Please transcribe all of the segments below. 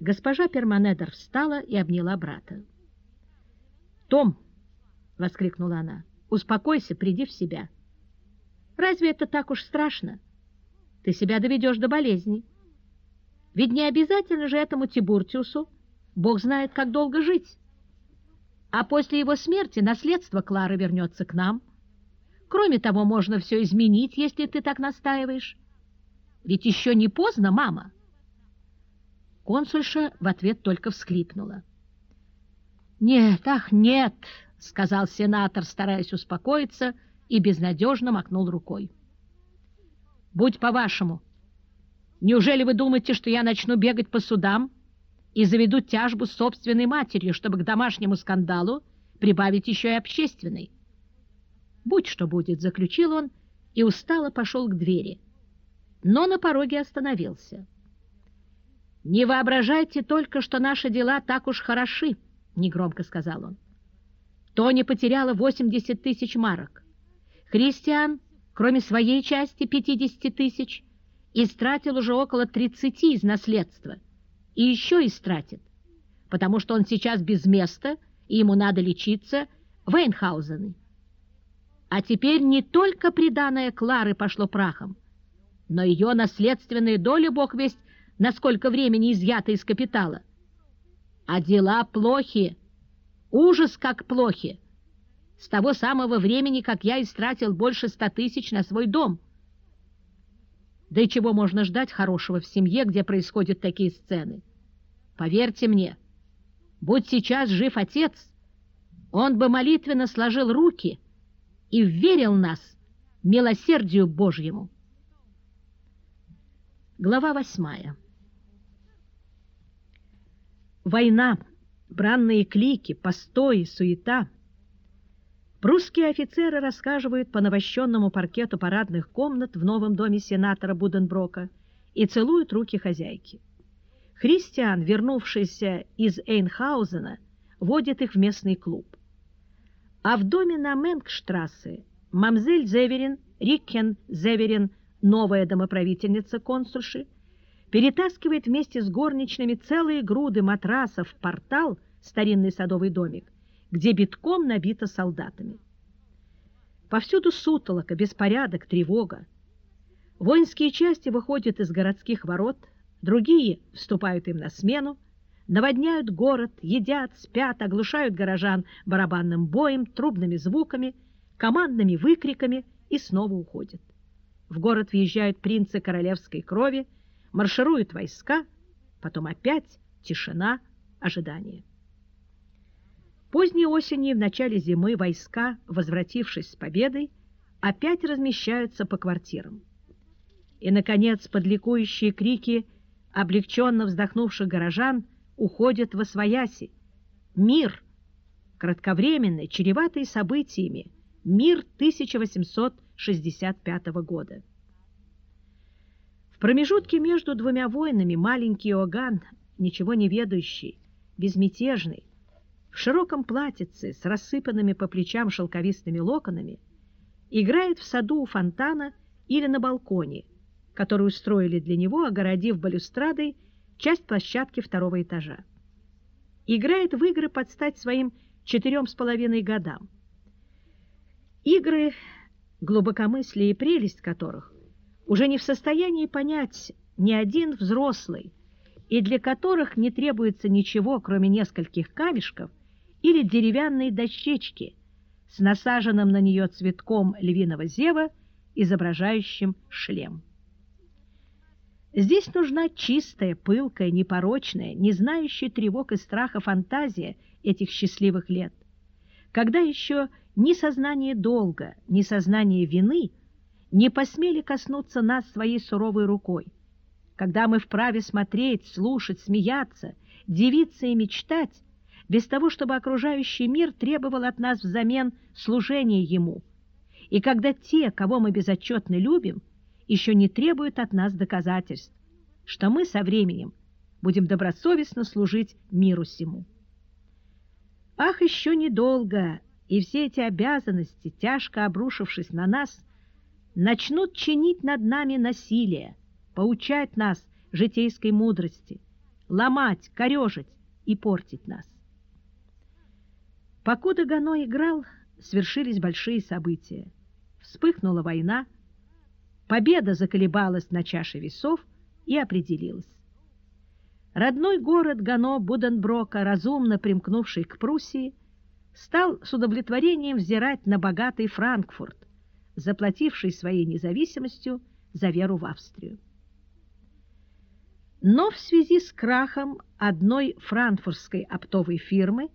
Госпожа Перманедер встала и обняла брата. «Том!» — воскликнула она. «Успокойся, приди в себя. Разве это так уж страшно? Ты себя доведешь до болезни. Ведь не обязательно же этому Тибуртиусу, Бог знает, как долго жить. А после его смерти наследство Клары вернется к нам. Кроме того, можно все изменить, если ты так настаиваешь. Ведь еще не поздно, мама!» Консульша в ответ только всхлипнула. «Нет, ах, нет!» — сказал сенатор, стараясь успокоиться, и безнадежно махнул рукой. «Будь по-вашему. Неужели вы думаете, что я начну бегать по судам и заведу тяжбу с собственной матерью, чтобы к домашнему скандалу прибавить еще и общественный?» «Будь что будет», — заключил он и устало пошел к двери, но на пороге остановился. «Не воображайте только, что наши дела так уж хороши», — негромко сказал он. «Тони потеряла 80 тысяч марок. Христиан, кроме своей части 50 тысяч, истратил уже около 30 из наследства. И еще истратит, потому что он сейчас без места, и ему надо лечиться в Эйнхаузене. А теперь не только приданное Клары пошло прахом, но ее наследственная доля, бог весть, на сколько времени изъято из капитала. А дела плохи, ужас как плохи. С того самого времени, как я истратил больше ста тысяч на свой дом. Да и чего можно ждать хорошего в семье, где происходят такие сцены? Поверьте мне, будь сейчас жив отец, он бы молитвенно сложил руки и верил нас милосердию Божьему. Глава восьмая Война, бранные клики, постои, суета. Прусские офицеры рассказывают по навощенному паркету парадных комнат в новом доме сенатора Буденброка и целуют руки хозяйки. Христиан, вернувшийся из Эйнхаузена, водит их в местный клуб. А в доме на Менгштрассе мамзель Зеверин, Риккен Зеверин, новая домоправительница консульши, перетаскивает вместе с горничными целые груды матрасов в портал, старинный садовый домик, где битком набито солдатами. Повсюду сутолока, беспорядок, тревога. Воинские части выходят из городских ворот, другие вступают им на смену, наводняют город, едят, спят, оглушают горожан барабанным боем, трубными звуками, командными выкриками и снова уходят. В город въезжают принцы королевской крови, маршируют войска, потом опять тишина, ожидание. Поздней осенью и в начале зимы войска, возвратившись с победой, опять размещаются по квартирам. И, наконец, под крики облегченно вздохнувших горожан уходят во свояси. Мир, кратковременный, чреватый событиями, мир 1865 года промежутке между двумя войнами маленький Оган, ничего не ведающий, безмятежный, в широком платьице с рассыпанными по плечам шелковистыми локонами, играет в саду у фонтана или на балконе, который устроили для него, огородив балюстрадой часть площадки второго этажа. Играет в игры под стать своим четырем с половиной годам. Игры, глубокомыслие и прелесть которых уже не в состоянии понять ни один взрослый, и для которых не требуется ничего, кроме нескольких камешков или деревянной дощечки с насаженным на нее цветком львиного зева, изображающим шлем. Здесь нужна чистая, пылкая, непорочная, не знающая тревог и страха фантазия этих счастливых лет, когда еще ни сознание долга, ни сознание вины – не посмели коснуться нас своей суровой рукой, когда мы вправе смотреть, слушать, смеяться, дивиться и мечтать, без того, чтобы окружающий мир требовал от нас взамен служения ему, и когда те, кого мы безотчетно любим, еще не требуют от нас доказательств, что мы со временем будем добросовестно служить миру сему. Ах, еще недолго, и все эти обязанности, тяжко обрушившись на нас, начнут чинить над нами насилие, поучать нас житейской мудрости, ломать, корежить и портить нас. Покуда Гано играл, свершились большие события. Вспыхнула война, победа заколебалась на чаше весов и определилась. Родной город Гано Буденброка, разумно примкнувший к Пруссии, стал с удовлетворением взирать на богатый Франкфурт, заплативший своей независимостью за веру в Австрию. Но в связи с крахом одной франкфуртской оптовой фирмы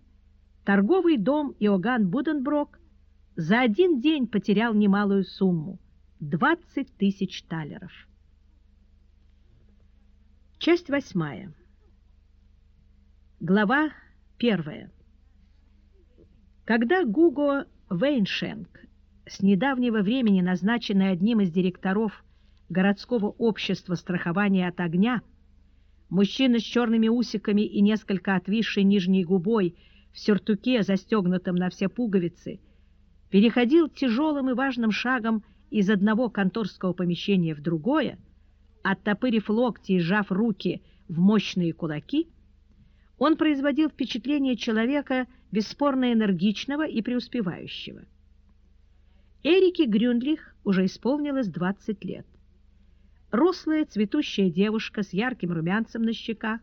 торговый дом Иоганн Буденброк за один день потерял немалую сумму – 20 тысяч талеров. Часть восьмая. Глава первая. Когда Гуго Вейншенк, с недавнего времени назначенный одним из директоров городского общества страхования от огня, мужчина с черными усиками и несколько отвисшей нижней губой в сюртуке, застегнутом на все пуговицы, переходил тяжелым и важным шагом из одного конторского помещения в другое, оттопырив локти и сжав руки в мощные кулаки, он производил впечатление человека бесспорно энергичного и преуспевающего. Эрике Грюндлих уже исполнилось 20 лет. Рослая цветущая девушка с ярким румянцем на щеках,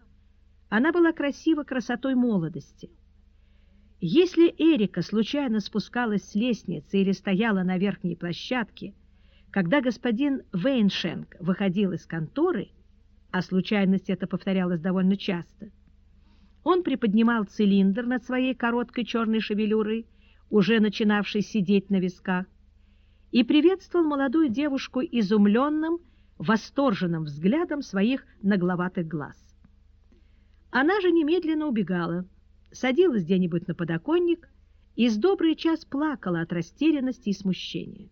она была красива красотой молодости. Если Эрика случайно спускалась с лестницы или стояла на верхней площадке, когда господин Вейншенк выходил из конторы, а случайность это повторялась довольно часто, он приподнимал цилиндр над своей короткой черной шевелюрой, уже начинавшей сидеть на висках, и приветствовал молодую девушку изумленным, восторженным взглядом своих нагловатых глаз. Она же немедленно убегала, садилась где-нибудь на подоконник и с добрый час плакала от растерянности и смущения.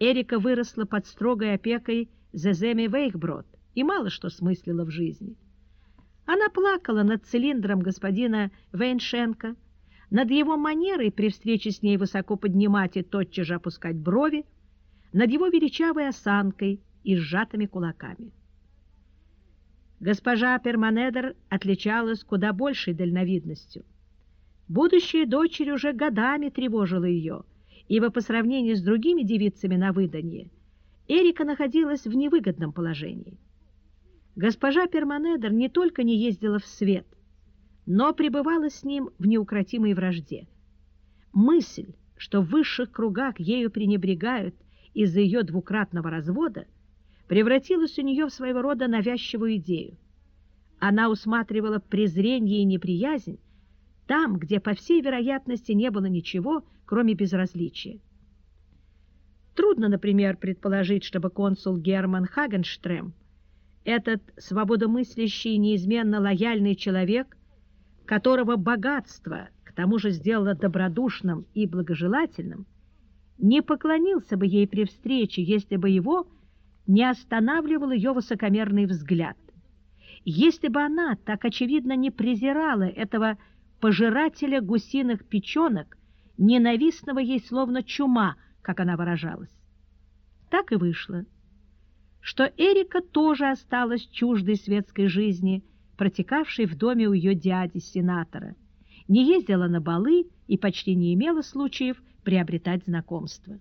Эрика выросла под строгой опекой Зеземи Вейхброд и мало что смыслила в жизни – она плакала над цилиндром господина Вейншенко, над его манерой при встрече с ней высоко поднимать и тотчас же опускать брови, над его величавой осанкой и сжатыми кулаками. Госпожа Перманедер отличалась куда большей дальновидностью. Будущая дочерь уже годами тревожила ее, ибо по сравнению с другими девицами на выданье Эрика находилась в невыгодном положении. Госпожа Перманедер не только не ездила в свет, но пребывала с ним в неукротимой вражде. Мысль, что в высших кругах ею пренебрегают из-за ее двукратного развода, превратилась у нее в своего рода навязчивую идею. Она усматривала презрение и неприязнь там, где, по всей вероятности, не было ничего, кроме безразличия. Трудно, например, предположить, чтобы консул Герман Хагенштрем этот свободомыслящий и неизменно лояльный человек, которого богатство к тому же сделало добродушным и благожелательным, не поклонился бы ей при встрече, если бы его не останавливал ее высокомерный взгляд. Если бы она так очевидно не презирала этого пожирателя гусиных печенок, ненавистного ей словно чума, как она выражалась. Так и вышло что Эрика тоже осталась чуждой светской жизни, протекавшей в доме у ее дяди, сенатора, не ездила на балы и почти не имела случаев приобретать знакомства.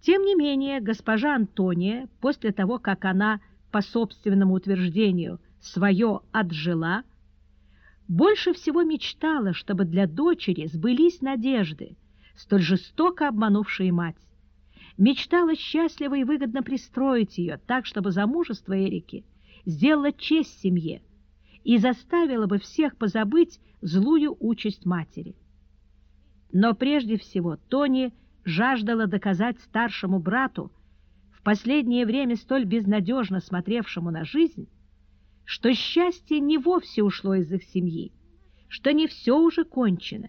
Тем не менее, госпожа Антония, после того, как она, по собственному утверждению, свое отжила, больше всего мечтала, чтобы для дочери сбылись надежды, столь жестоко обманувшие мать мечтала счастливо и выгодно пристроить ее так, чтобы замужество Эрики сделало честь семье и заставило бы всех позабыть злую участь матери. Но прежде всего Тони жаждала доказать старшему брату, в последнее время столь безнадежно смотревшему на жизнь, что счастье не вовсе ушло из их семьи, что не все уже кончено.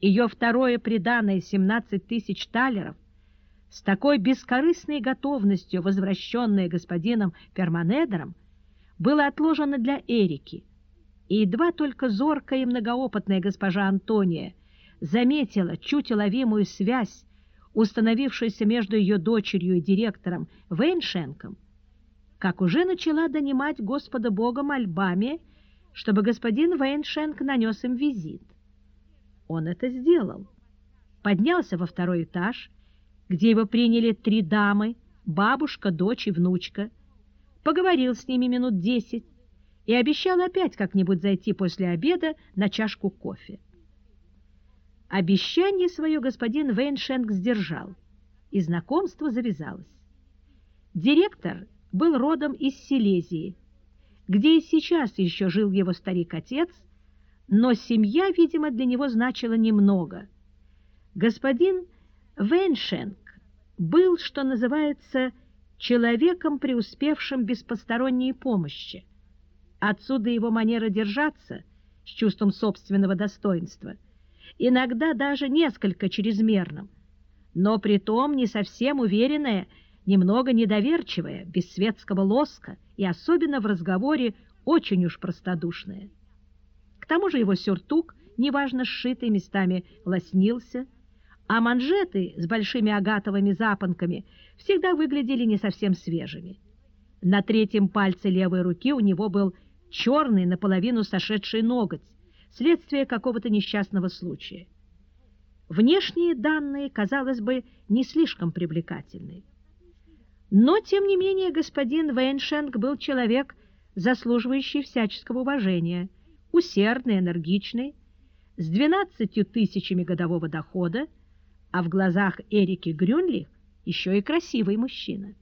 Ее второе преданное 17 тысяч талеров с такой бескорыстной готовностью, возвращенное господином Перманедером, было отложено для Эрики, и едва только зоркая и многоопытная госпожа Антония заметила чуть уловимую связь, установившуюся между ее дочерью и директором Вейншенком, как уже начала донимать Господа Бога мольбами, чтобы господин Вейншенк нанес им визит. Он это сделал. Поднялся во второй этаж, где его приняли три дамы, бабушка, дочь и внучка, поговорил с ними минут десять и обещал опять как-нибудь зайти после обеда на чашку кофе. Обещание свое господин Вейншенк сдержал, и знакомство завязалось. Директор был родом из Силезии, где и сейчас еще жил его старик-отец, но семья, видимо, для него значила немного. Господин Вейншенк был, что называется, человеком, преуспевшим без посторонней помощи. Отсюда его манера держаться с чувством собственного достоинства, иногда даже несколько чрезмерным, но при том не совсем уверенная, немного недоверчивая, без светского лоска и особенно в разговоре очень уж простодушная. К тому же его сюртук, неважно сшитый, местами лоснился, а манжеты с большими агатовыми запонками всегда выглядели не совсем свежими. На третьем пальце левой руки у него был черный, наполовину сошедший ноготь, следствие какого-то несчастного случая. Внешние данные, казалось бы, не слишком привлекательны. Но, тем не менее, господин Вейншенк был человек, заслуживающий всяческого уважения, усердный, энергичный, с 12 тысячами годового дохода, а в глазах Эрики Грюнлих еще и красивый мужчина.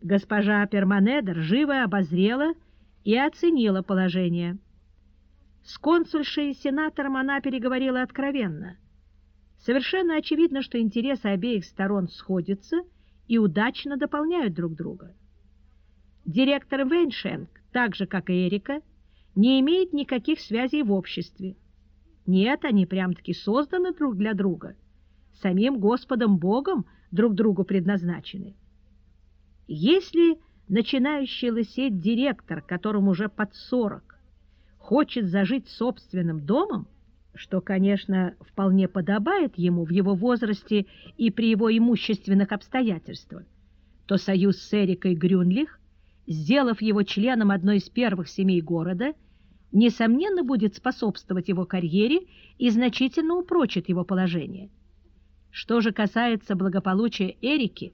Госпожа Перманедер живо обозрела и оценила положение. С консульшей и сенатором она переговорила откровенно. Совершенно очевидно, что интересы обеих сторон сходятся и удачно дополняют друг друга. Директор Вейншенк, так же, как и Эрика, не имеет никаких связей в обществе. Нет, они прям-таки созданы друг для друга. Самим Господом Богом друг другу предназначены. Если начинающий лысеть директор, которому уже под сорок, хочет зажить собственным домом, что, конечно, вполне подобает ему в его возрасте и при его имущественных обстоятельствах, то союз с Эрикой Грюнлих, сделав его членом одной из первых семей города, несомненно, будет способствовать его карьере и значительно упрочит его положение. Что же касается благополучия Эрики,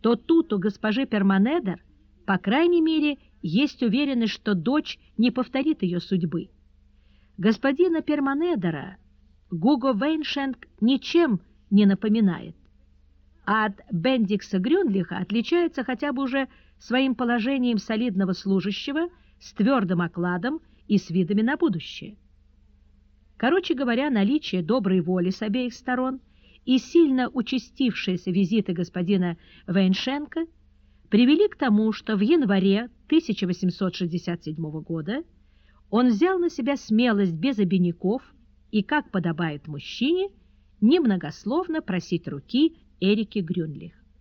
то тут у госпожи Перманедер, по крайней мере, есть уверенность, что дочь не повторит ее судьбы. Господина Перманедера Гуго Вейншенк ничем не напоминает, а от Бендикса Грюнлиха отличается хотя бы уже своим положением солидного служащего с твердым окладом и с видами на будущее. Короче говоря, наличие доброй воли с обеих сторон и сильно участившиеся визиты господина Вейншенка привели к тому, что в январе 1867 года он взял на себя смелость без обиняков и, как подобает мужчине, немногословно просить руки Эрики Грюнлих.